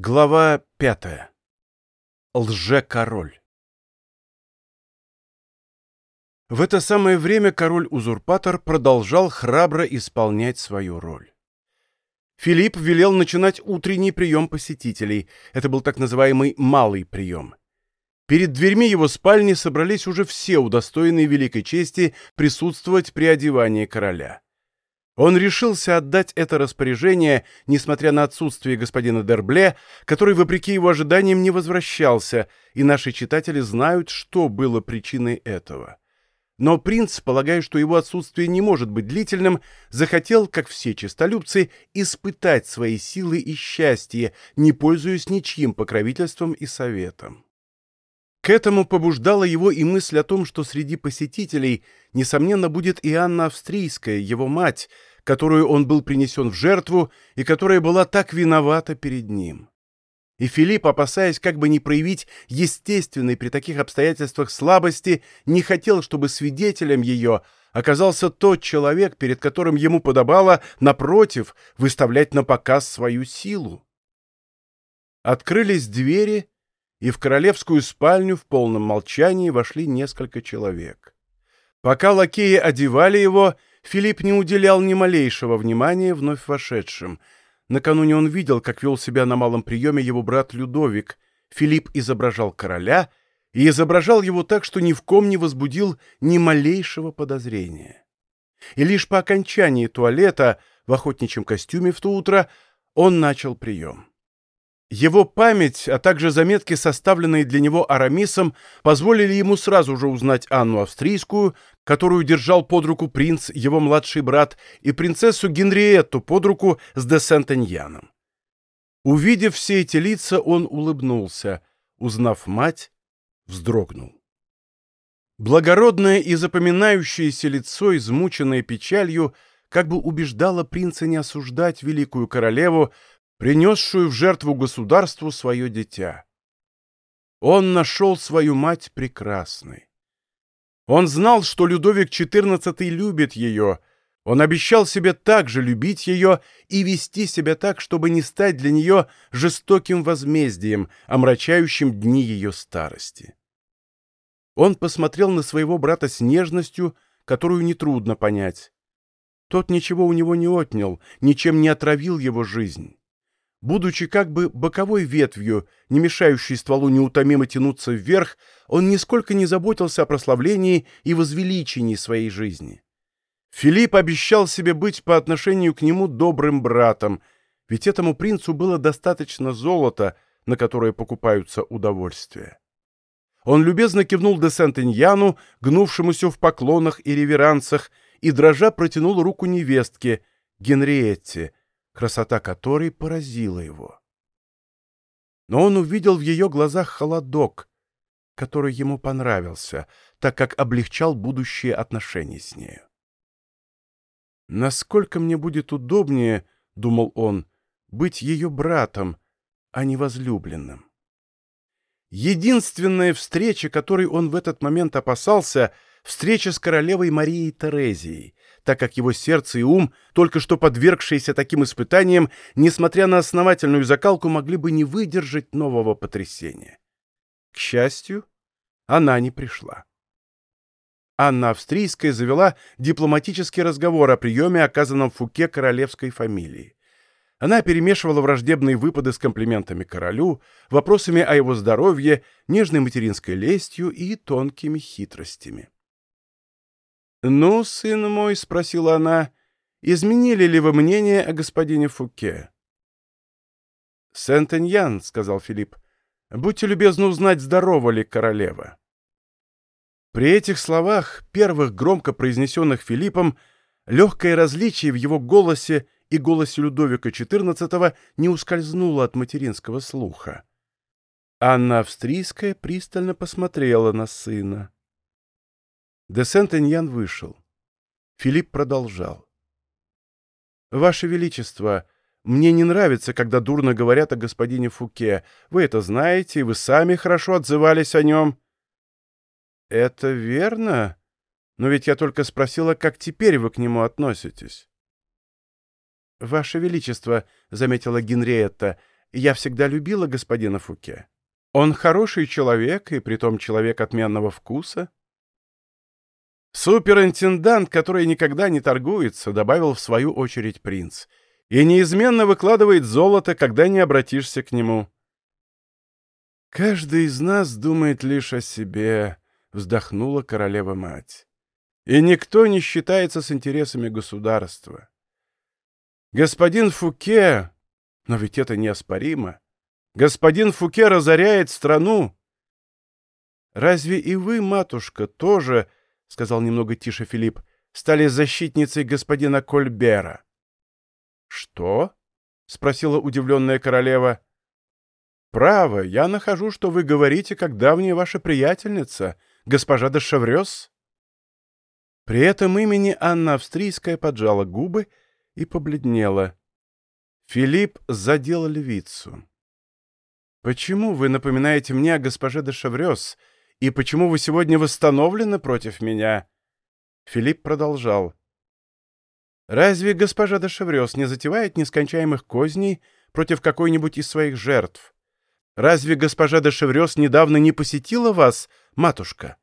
Глава пятая. Лже-король. В это самое время король-узурпатор продолжал храбро исполнять свою роль. Филипп велел начинать утренний прием посетителей. Это был так называемый «малый прием». Перед дверьми его спальни собрались уже все удостоенные великой чести присутствовать при одевании короля. Он решился отдать это распоряжение, несмотря на отсутствие господина Дербле, который, вопреки его ожиданиям, не возвращался, и наши читатели знают, что было причиной этого. Но принц, полагая, что его отсутствие не может быть длительным, захотел, как все честолюбцы, испытать свои силы и счастье, не пользуясь ничьим покровительством и советом. К этому побуждала его и мысль о том, что среди посетителей, несомненно, будет и Анна Австрийская, его мать, которую он был принесен в жертву и которая была так виновата перед ним. И Филипп, опасаясь как бы не проявить естественной при таких обстоятельствах слабости, не хотел, чтобы свидетелем ее оказался тот человек, перед которым ему подобало, напротив, выставлять на показ свою силу. Открылись двери, и в королевскую спальню в полном молчании вошли несколько человек. Пока лакеи одевали его, Филипп не уделял ни малейшего внимания вновь вошедшим. Накануне он видел, как вел себя на малом приеме его брат Людовик. Филипп изображал короля и изображал его так, что ни в ком не возбудил ни малейшего подозрения. И лишь по окончании туалета в охотничьем костюме в то утро он начал прием. Его память, а также заметки, составленные для него Арамисом, позволили ему сразу же узнать Анну Австрийскую, которую держал под руку принц, его младший брат, и принцессу Генриетту под руку с де Сентеньяном. Увидев все эти лица, он улыбнулся. Узнав мать, вздрогнул. Благородное и запоминающееся лицо, измученное печалью, как бы убеждало принца не осуждать великую королеву, принесшую в жертву государству свое дитя. Он нашел свою мать прекрасной. Он знал, что Людовик XIV любит ее, он обещал себе также любить ее и вести себя так, чтобы не стать для нее жестоким возмездием, омрачающим дни ее старости. Он посмотрел на своего брата с нежностью, которую нетрудно понять. Тот ничего у него не отнял, ничем не отравил его жизнь будучи как бы боковой ветвью, не мешающей стволу неутомимо тянуться вверх, он нисколько не заботился о прославлении и возвеличении своей жизни. Филипп обещал себе быть по отношению к нему добрым братом, ведь этому принцу было достаточно золота, на которое покупаются удовольствия. Он любезно кивнул де Сентеньяну, гнувшемуся в поклонах и реверансах, и дрожа протянул руку невестке, Генриетте, красота которой поразила его. Но он увидел в ее глазах холодок, который ему понравился, так как облегчал будущие отношения с нею. «Насколько мне будет удобнее, — думал он, — быть ее братом, а не возлюбленным». Единственная встреча, которой он в этот момент опасался, — встреча с королевой Марией Терезией, так как его сердце и ум, только что подвергшиеся таким испытаниям, несмотря на основательную закалку, могли бы не выдержать нового потрясения. К счастью, она не пришла. Анна Австрийская завела дипломатический разговор о приеме, оказанном Фуке королевской фамилии. Она перемешивала враждебные выпады с комплиментами королю, вопросами о его здоровье, нежной материнской лестью и тонкими хитростями. «Ну, сын мой», — спросила она, — «изменили ли вы мнение о господине Фуке?» «Сент-Эньян», — сказал Филипп, — «будьте любезны узнать, здорова ли королева». При этих словах, первых громко произнесенных Филиппом, легкое различие в его голосе и голосе Людовика XIV не ускользнуло от материнского слуха. Анна Австрийская пристально посмотрела на сына. Де Сент-Эньян вышел. Филипп продолжал. «Ваше Величество, мне не нравится, когда дурно говорят о господине Фуке. Вы это знаете, и вы сами хорошо отзывались о нем». «Это верно? Но ведь я только спросила, как теперь вы к нему относитесь». «Ваше Величество», — заметила Генриетта, я всегда любила господина Фуке. Он хороший человек, и притом человек отменного вкуса. Суперинтендант, который никогда не торгуется, добавил в свою очередь принц, и неизменно выкладывает золото, когда не обратишься к нему. «Каждый из нас думает лишь о себе», — вздохнула королева-мать. «И никто не считается с интересами государства. Господин Фуке, но ведь это неоспоримо, господин Фуке разоряет страну. Разве и вы, матушка, тоже, — сказал немного тише Филипп, — стали защитницей господина Кольбера? — Что? — спросила удивленная королева. — Право, я нахожу, что вы говорите, как давняя ваша приятельница, госпожа де Шеврёс. При этом имени Анна Австрийская поджала губы и побледнела. Филипп задел львицу. «Почему вы напоминаете мне о госпоже де Шеврёс, и почему вы сегодня восстановлены против меня?» Филипп продолжал. «Разве госпожа де Шеврёс не затевает нескончаемых козней против какой-нибудь из своих жертв? Разве госпожа де Шеврёс недавно не посетила вас, матушка?»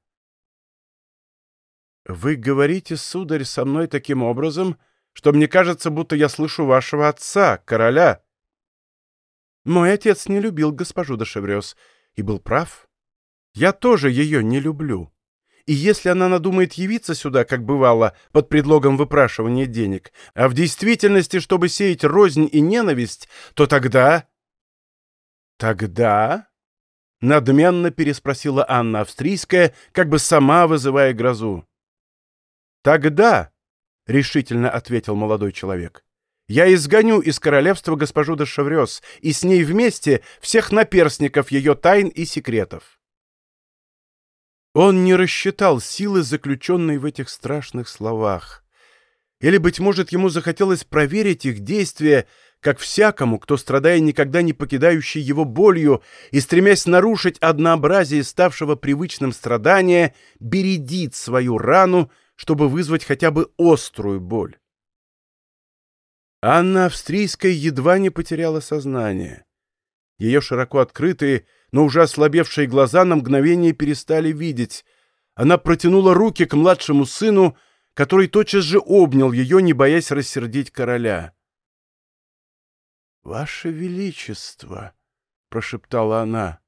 «Вы говорите, сударь, со мной таким образом, — что мне кажется, будто я слышу вашего отца, короля. Мой отец не любил госпожу де Шеврёс и был прав. Я тоже ее не люблю. И если она надумает явиться сюда, как бывало, под предлогом выпрашивания денег, а в действительности, чтобы сеять рознь и ненависть, то тогда... Тогда... Надменно переспросила Анна Австрийская, как бы сама вызывая грозу. Тогда — решительно ответил молодой человек. «Я изгоню из королевства госпожу де Шеврёс, и с ней вместе всех наперстников ее тайн и секретов». Он не рассчитал силы, заключенной в этих страшных словах. Или, быть может, ему захотелось проверить их действия, как всякому, кто, страдая никогда не покидающий его болью и стремясь нарушить однообразие ставшего привычным страдания, бередит свою рану, чтобы вызвать хотя бы острую боль. Анна Австрийская едва не потеряла сознание. Ее широко открытые, но уже ослабевшие глаза на мгновение перестали видеть. Она протянула руки к младшему сыну, который тотчас же обнял ее, не боясь рассердить короля. «Ваше Величество!» — прошептала она.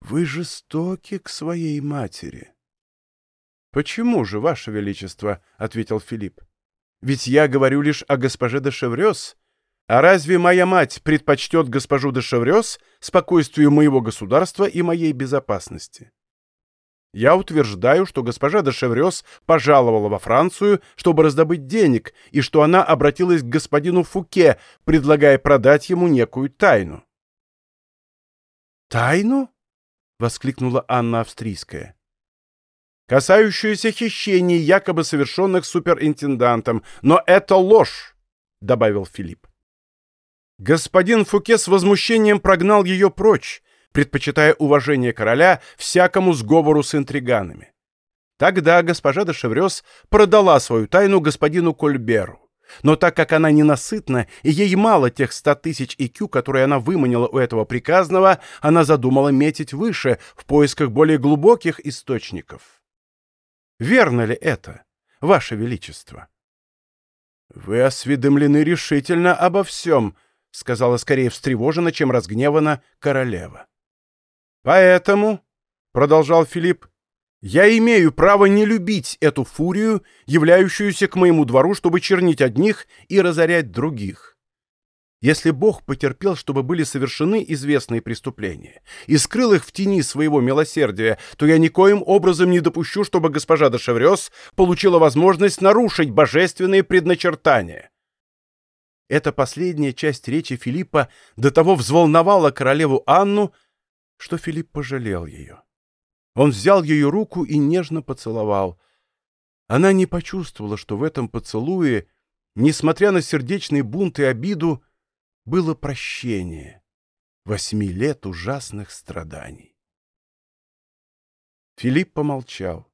«Вы жестоки к своей матери». «Почему же, Ваше Величество?» — ответил Филипп. «Ведь я говорю лишь о госпоже де Шеврёс. А разве моя мать предпочтет госпожу де Шеврёс спокойствию моего государства и моей безопасности?» Я утверждаю, что госпожа де Шеврёс пожаловала во Францию, чтобы раздобыть денег, и что она обратилась к господину Фуке, предлагая продать ему некую тайну. «Тайну?» — воскликнула Анна Австрийская касающуюся хищений, якобы совершенных суперинтендантом. Но это ложь, — добавил Филипп. Господин Фуке с возмущением прогнал ее прочь, предпочитая уважение короля всякому сговору с интриганами. Тогда госпожа де Шеврёс продала свою тайну господину Кольберу. Но так как она ненасытна, и ей мало тех ста тысяч икю, которые она выманила у этого приказного, она задумала метить выше, в поисках более глубоких источников. Верно ли это, Ваше Величество? — Вы осведомлены решительно обо всем, — сказала скорее встревожена, чем разгневана королева. — Поэтому, — продолжал Филипп, — я имею право не любить эту фурию, являющуюся к моему двору, чтобы чернить одних и разорять других. Если Бог потерпел, чтобы были совершены известные преступления, и скрыл их в тени своего милосердия, то я никоим образом не допущу, чтобы госпожа де получила возможность нарушить божественные предначертания. Эта последняя часть речи Филиппа до того взволновала королеву Анну, что Филипп пожалел ее. Он взял ее руку и нежно поцеловал. Она не почувствовала, что в этом поцелуе, несмотря на сердечный бунт и обиду, было прощение восьми лет ужасных страданий. Филипп помолчал.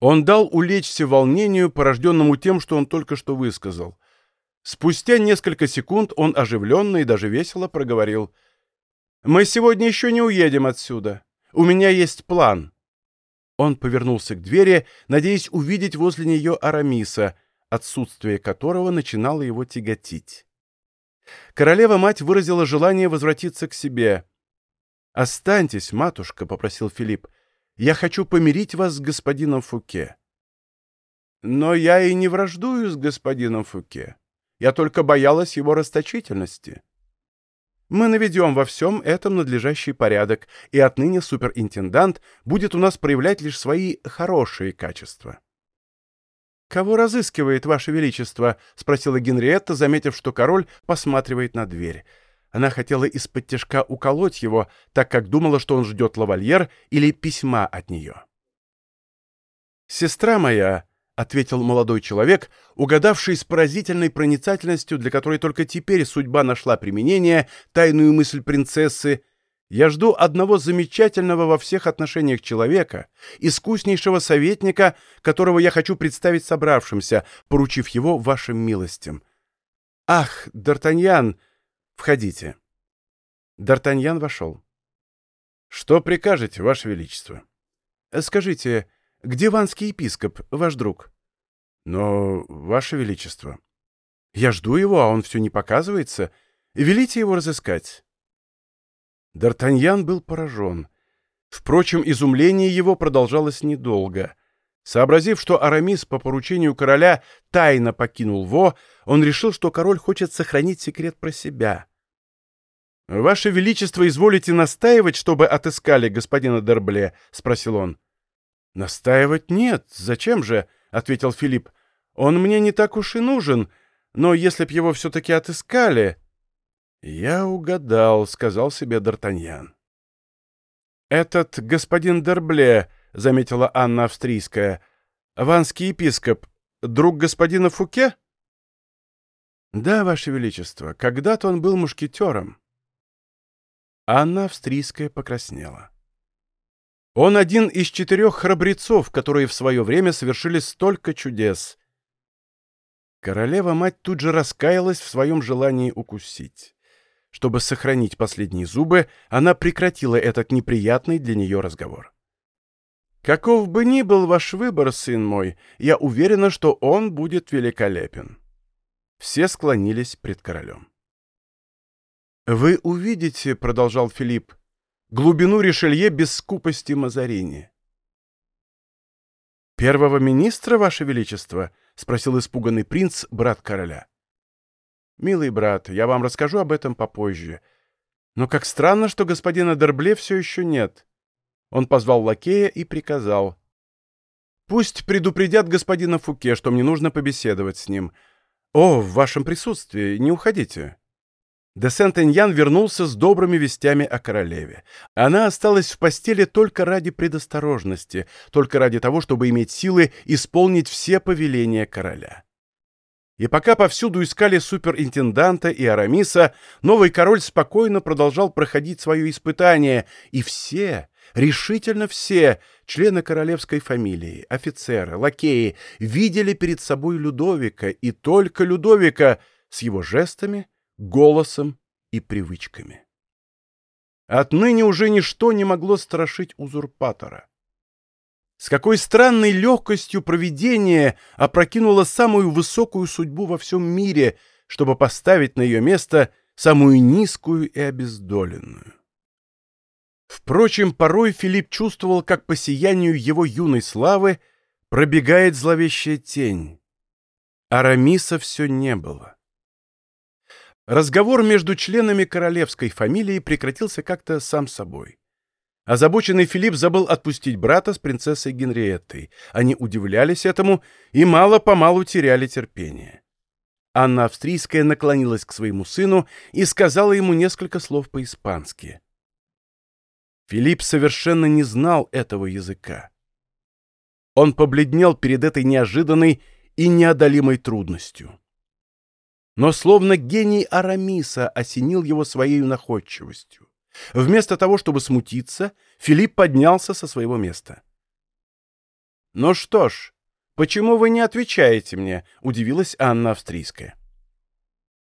Он дал улечься волнению, порожденному тем, что он только что высказал. Спустя несколько секунд он оживленно и даже весело проговорил. «Мы сегодня еще не уедем отсюда. У меня есть план». Он повернулся к двери, надеясь увидеть возле нее Арамиса, отсутствие которого начинало его тяготить. Королева-мать выразила желание возвратиться к себе. «Останьтесь, матушка», — попросил Филипп. «Я хочу помирить вас с господином Фуке». «Но я и не враждую с господином Фуке. Я только боялась его расточительности. Мы наведем во всем этом надлежащий порядок, и отныне суперинтендант будет у нас проявлять лишь свои хорошие качества. «Кого разыскивает, Ваше Величество?» — спросила Генриетта, заметив, что король посматривает на дверь. Она хотела из-под тяжка уколоть его, так как думала, что он ждет лавальер или письма от нее. «Сестра моя», — ответил молодой человек, угадавший с поразительной проницательностью, для которой только теперь судьба нашла применение, тайную мысль принцессы, «я жду одного замечательного во всех отношениях человека, искуснейшего советника, которого я хочу представить собравшимся, поручив его вашим милостям. Ах, Д'Артаньян, входите». Д'Артаньян вошел. «Что прикажете, ваше величество?» «Скажите, где ванский епископ, ваш друг?» «Но, ваше величество...» «Я жду его, а он все не показывается. Велите его разыскать». Д'Артаньян был поражен. Впрочем, изумление его продолжалось недолго. Сообразив, что Арамис по поручению короля тайно покинул Во, он решил, что король хочет сохранить секрет про себя. «Ваше Величество, изволите настаивать, чтобы отыскали господина Дербле?» — спросил он. «Настаивать нет. Зачем же?» — ответил Филипп. «Он мне не так уж и нужен, но если б его все-таки отыскали...» «Я угадал», — сказал себе Д'Артаньян. «Этот господин Дербле», — заметила Анна Австрийская, — «ванский епископ, друг господина Фуке?» «Да, ваше величество, когда-то он был мушкетером». Анна Австрийская покраснела. Он один из четырех храбрецов, которые в свое время совершили столько чудес. Королева-мать тут же раскаялась в своем желании укусить. Чтобы сохранить последние зубы, она прекратила этот неприятный для нее разговор. «Каков бы ни был ваш выбор, сын мой, я уверена, что он будет великолепен». Все склонились пред королем. «Вы увидите», — продолжал Филипп, глубину Ришелье без скупости Мазарини. «Первого министра, Ваше Величество?» — спросил испуганный принц, брат короля. «Милый брат, я вам расскажу об этом попозже. Но как странно, что господина Дербле все еще нет». Он позвал лакея и приказал. «Пусть предупредят господина Фуке, что мне нужно побеседовать с ним. О, в вашем присутствии, не уходите». Де Сент-Эньян вернулся с добрыми вестями о королеве. Она осталась в постели только ради предосторожности, только ради того, чтобы иметь силы исполнить все повеления короля. И пока повсюду искали суперинтенданта и Арамиса, новый король спокойно продолжал проходить свое испытание, и все, решительно все, члены королевской фамилии, офицеры, лакеи, видели перед собой Людовика, и только Людовика с его жестами, голосом и привычками. Отныне уже ничто не могло страшить узурпатора. С какой странной легкостью провидение опрокинуло самую высокую судьбу во всем мире, чтобы поставить на ее место самую низкую и обездоленную. Впрочем, порой Филипп чувствовал, как по сиянию его юной славы пробегает зловещая тень. Арамиса все не было. Разговор между членами королевской фамилии прекратился как-то сам собой. Озабоченный Филипп забыл отпустить брата с принцессой Генриеттой. Они удивлялись этому и мало-помалу теряли терпение. Анна Австрийская наклонилась к своему сыну и сказала ему несколько слов по-испански. Филипп совершенно не знал этого языка. Он побледнел перед этой неожиданной и неодолимой трудностью но словно гений Арамиса осенил его своей находчивостью. Вместо того, чтобы смутиться, Филипп поднялся со своего места. «Ну что ж, почему вы не отвечаете мне?» — удивилась Анна Австрийская.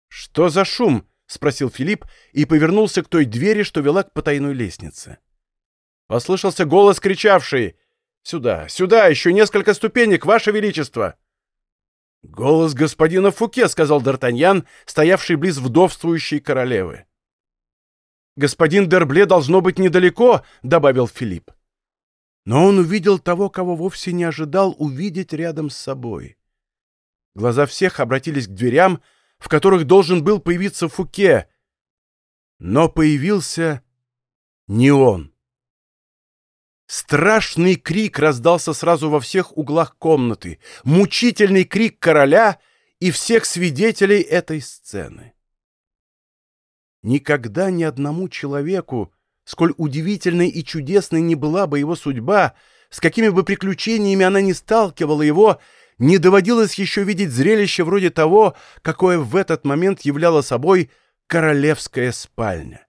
«Что за шум?» — спросил Филипп и повернулся к той двери, что вела к потайной лестнице. Послышался голос, кричавший «Сюда, сюда, еще несколько ступенек, Ваше Величество!» «Голос господина Фуке», — сказал Д'Артаньян, стоявший близ вдовствующей королевы. «Господин Дербле должно быть недалеко», — добавил Филипп. Но он увидел того, кого вовсе не ожидал увидеть рядом с собой. Глаза всех обратились к дверям, в которых должен был появиться Фуке. Но появился не он. Страшный крик раздался сразу во всех углах комнаты, мучительный крик короля и всех свидетелей этой сцены. Никогда ни одному человеку, сколь удивительной и чудесной не была бы его судьба, с какими бы приключениями она ни сталкивала его, не доводилось еще видеть зрелище вроде того, какое в этот момент являло собой королевская спальня.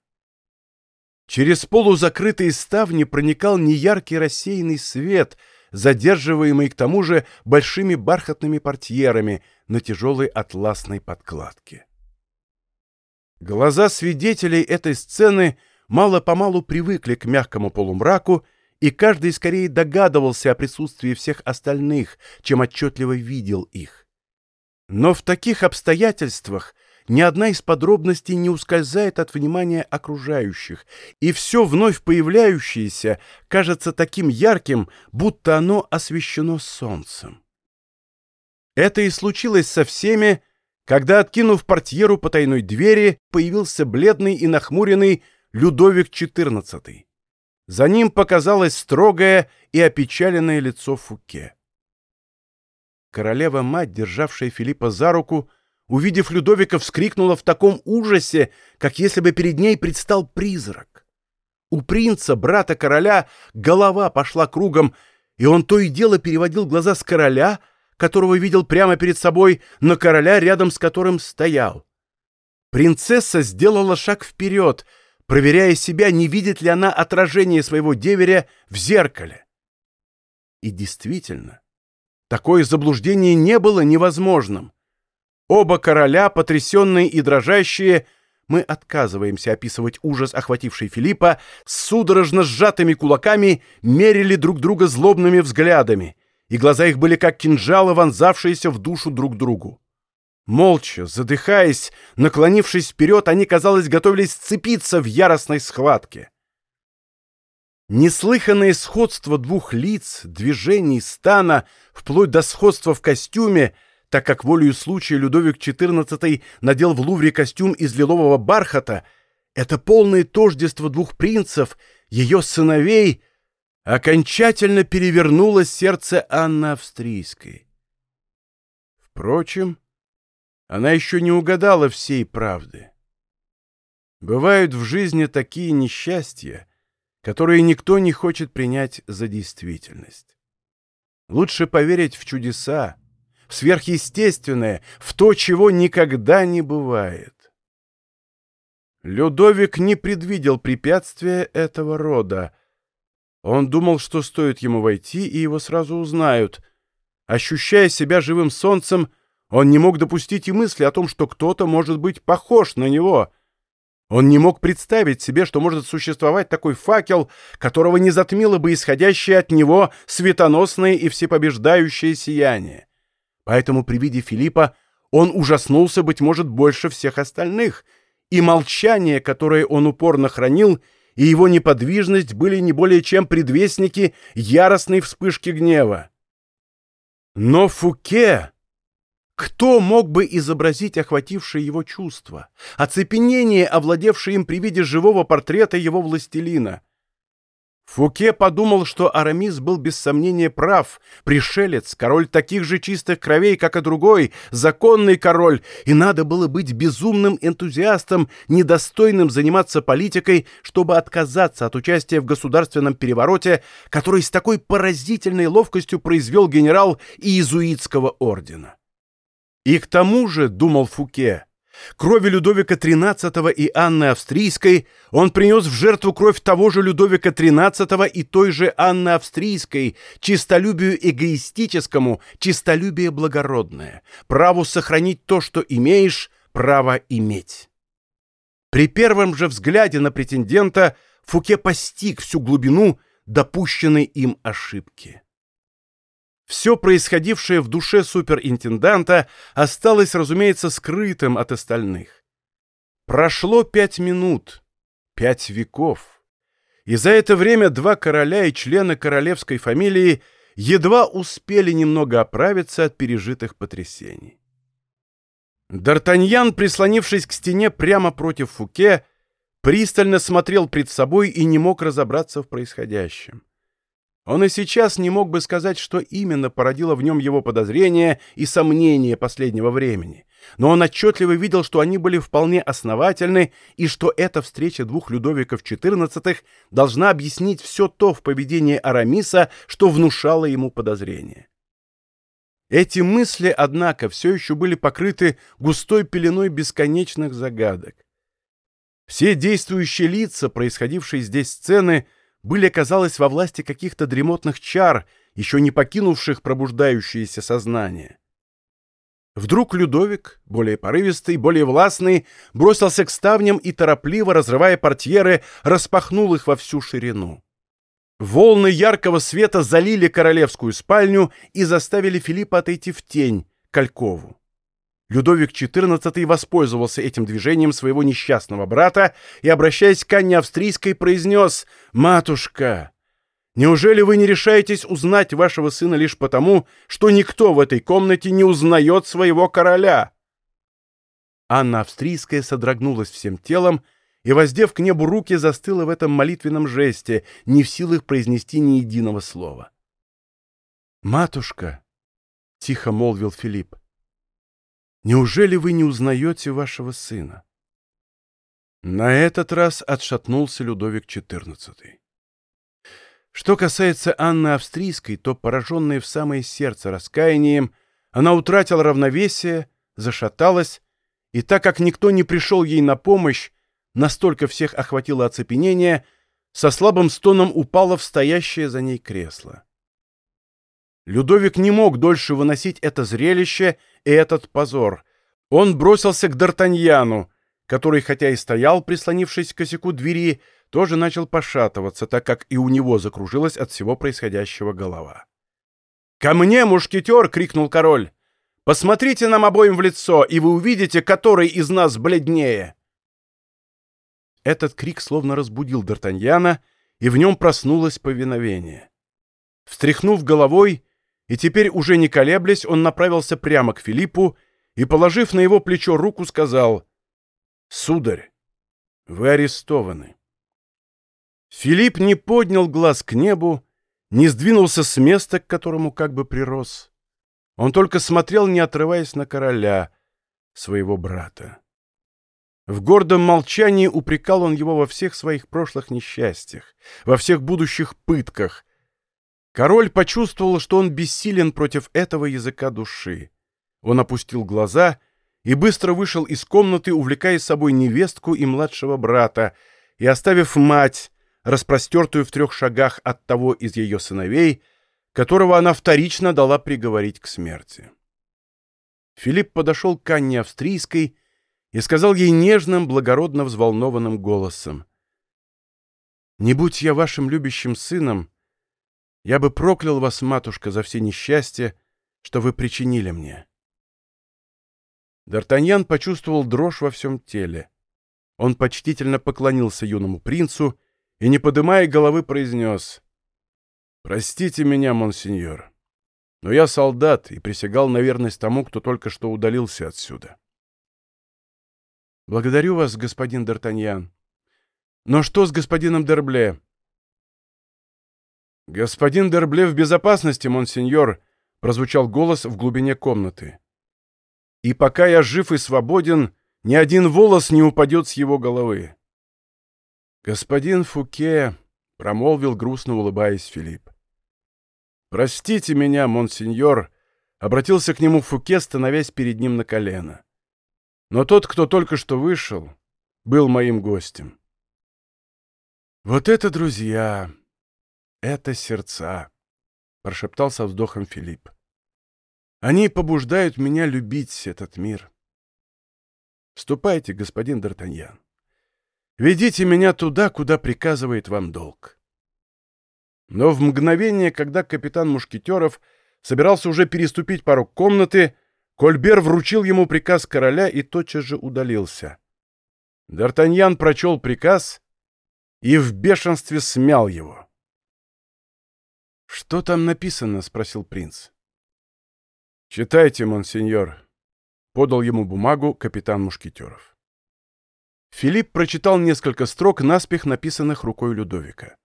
Через полузакрытые ставни проникал неяркий рассеянный свет, задерживаемый к тому же большими бархатными портьерами на тяжелой атласной подкладке. Глаза свидетелей этой сцены мало-помалу привыкли к мягкому полумраку, и каждый скорее догадывался о присутствии всех остальных, чем отчетливо видел их. Но в таких обстоятельствах ни одна из подробностей не ускользает от внимания окружающих, и все вновь появляющееся кажется таким ярким, будто оно освещено солнцем. Это и случилось со всеми, когда, откинув портьеру потайной двери, появился бледный и нахмуренный Людовик XIV. За ним показалось строгое и опечаленное лицо Фуке. Королева-мать, державшая Филиппа за руку, увидев Людовика, вскрикнула в таком ужасе, как если бы перед ней предстал призрак. У принца, брата короля, голова пошла кругом, и он то и дело переводил глаза с короля, которого видел прямо перед собой, на короля, рядом с которым стоял. Принцесса сделала шаг вперед, проверяя себя, не видит ли она отражение своего деверя в зеркале. И действительно, такое заблуждение не было невозможным. Оба короля, потрясенные и дрожащие, мы отказываемся описывать ужас, охвативший Филиппа, с судорожно сжатыми кулаками мерили друг друга злобными взглядами, и глаза их были как кинжалы, вонзавшиеся в душу друг другу. Молча, задыхаясь, наклонившись вперед, они, казалось, готовились сцепиться в яростной схватке. Неслыханное сходство двух лиц, движений, стана, вплоть до сходства в костюме — так как волею случая Людовик XIV надел в Лувре костюм из лилового бархата, это полное тождество двух принцев, ее сыновей, окончательно перевернуло сердце Анны Австрийской. Впрочем, она еще не угадала всей правды. Бывают в жизни такие несчастья, которые никто не хочет принять за действительность. Лучше поверить в чудеса, в сверхъестественное, в то, чего никогда не бывает. Людовик не предвидел препятствия этого рода. Он думал, что стоит ему войти, и его сразу узнают. Ощущая себя живым солнцем, он не мог допустить и мысли о том, что кто-то может быть похож на него. Он не мог представить себе, что может существовать такой факел, которого не затмило бы исходящее от него светоносное и всепобеждающее сияние. Поэтому при виде Филиппа он ужаснулся, быть может, больше всех остальных, и молчание, которое он упорно хранил, и его неподвижность были не более чем предвестники яростной вспышки гнева. Но Фуке... Кто мог бы изобразить охватившее его чувство, оцепенение, овладевшее им при виде живого портрета его властелина? Фуке подумал, что Арамис был без сомнения прав, пришелец, король таких же чистых кровей, как и другой, законный король, и надо было быть безумным энтузиастом, недостойным заниматься политикой, чтобы отказаться от участия в государственном перевороте, который с такой поразительной ловкостью произвел генерал иезуитского ордена. И к тому же, думал Фуке, Крови Людовика XIII и Анны Австрийской он принес в жертву кровь того же Людовика XIII и той же Анны Австрийской, чистолюбию эгоистическому, чистолюбие благородное, праву сохранить то, что имеешь, право иметь. При первом же взгляде на претендента Фуке постиг всю глубину допущенной им ошибки. Все происходившее в душе суперинтенданта осталось, разумеется, скрытым от остальных. Прошло пять минут, пять веков, и за это время два короля и члены королевской фамилии едва успели немного оправиться от пережитых потрясений. Д'Артаньян, прислонившись к стене прямо против Фуке, пристально смотрел пред собой и не мог разобраться в происходящем. Он и сейчас не мог бы сказать, что именно породило в нем его подозрения и сомнения последнего времени, но он отчетливо видел, что они были вполне основательны и что эта встреча двух Людовиков XIV должна объяснить все то в поведении Арамиса, что внушало ему подозрения. Эти мысли, однако, все еще были покрыты густой пеленой бесконечных загадок. Все действующие лица, происходившие здесь сцены, были, казалось, во власти каких-то дремотных чар, еще не покинувших пробуждающееся сознание. Вдруг Людовик, более порывистый, более властный, бросился к ставням и, торопливо разрывая портьеры, распахнул их во всю ширину. Волны яркого света залили королевскую спальню и заставили Филиппа отойти в тень, к Алькову. Людовик XIV воспользовался этим движением своего несчастного брата и, обращаясь к Анне Австрийской, произнес «Матушка, неужели вы не решаетесь узнать вашего сына лишь потому, что никто в этой комнате не узнает своего короля?» Анна Австрийская содрогнулась всем телом и, воздев к небу руки, застыла в этом молитвенном жесте, не в силах произнести ни единого слова. «Матушка!» — тихо молвил Филипп. Неужели вы не узнаете вашего сына?» На этот раз отшатнулся Людовик XIV. Что касается Анны Австрийской, то, пораженная в самое сердце раскаянием, она утратила равновесие, зашаталась, и так как никто не пришел ей на помощь, настолько всех охватило оцепенение, со слабым стоном упала в стоящее за ней кресло. Людовик не мог дольше выносить это зрелище этот позор. Он бросился к Д'Артаньяну, который, хотя и стоял, прислонившись к косяку двери, тоже начал пошатываться, так как и у него закружилась от всего происходящего голова. «Ко мне, мушкетер!» — крикнул король. «Посмотрите нам обоим в лицо, и вы увидите, который из нас бледнее!» Этот крик словно разбудил Д'Артаньяна, и в нем проснулось повиновение. Встряхнув головой, и теперь, уже не колеблясь, он направился прямо к Филиппу и, положив на его плечо руку, сказал «Сударь, вы арестованы». Филипп не поднял глаз к небу, не сдвинулся с места, к которому как бы прирос. Он только смотрел, не отрываясь на короля, своего брата. В гордом молчании упрекал он его во всех своих прошлых несчастьях, во всех будущих пытках, Король почувствовал, что он бессилен против этого языка души. Он опустил глаза и быстро вышел из комнаты, увлекая с собой невестку и младшего брата, и оставив мать, распростертую в трех шагах от того из ее сыновей, которого она вторично дала приговорить к смерти. Филипп подошел к Анне Австрийской и сказал ей нежным, благородно взволнованным голосом. «Не будь я вашим любящим сыном, я бы проклял вас, матушка, за все несчастья, что вы причинили мне. Д'Артаньян почувствовал дрожь во всем теле. Он почтительно поклонился юному принцу и, не подымая головы, произнес «Простите меня, монсеньор, но я солдат и присягал на верность тому, кто только что удалился отсюда». «Благодарю вас, господин Д'Артаньян. Но что с господином Дербле?» «Господин Дербле в безопасности, монсеньор», — прозвучал голос в глубине комнаты. «И пока я жив и свободен, ни один волос не упадет с его головы». «Господин Фуке», — промолвил, грустно улыбаясь Филипп. «Простите меня, монсеньор», — обратился к нему Фуке, становясь перед ним на колено. «Но тот, кто только что вышел, был моим гостем». «Вот это друзья!» Это сердца», — прошептал со вздохом Филипп. «Они побуждают меня любить этот мир». Ступайте, господин Д'Артаньян. Ведите меня туда, куда приказывает вам долг. Но в мгновение, когда капитан Мушкетеров собирался уже переступить порог комнаты, Кольбер вручил ему приказ короля и тотчас же удалился. Д'Артаньян прочел приказ и в бешенстве смял его. «Что там написано?» — спросил принц. «Читайте, монсеньор», — подал ему бумагу капитан Мушкетеров. Филипп прочитал несколько строк, наспех написанных рукой Людовика.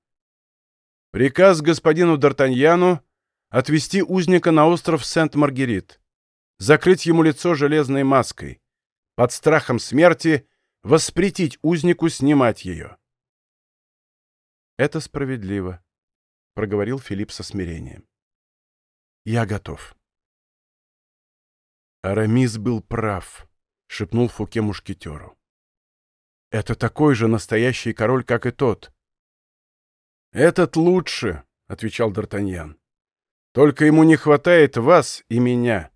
«Приказ господину Д'Артаньяну отвести узника на остров Сент-Маргерит, закрыть ему лицо железной маской, под страхом смерти воспретить узнику снимать ее». «Это справедливо», — проговорил Филипп со смирением. «Я готов». «Арамис был прав», — шепнул Фуке мушкетеру. «Это такой же настоящий король, как и тот». «Этот лучше», — отвечал Д'Артаньян. «Только ему не хватает вас и меня».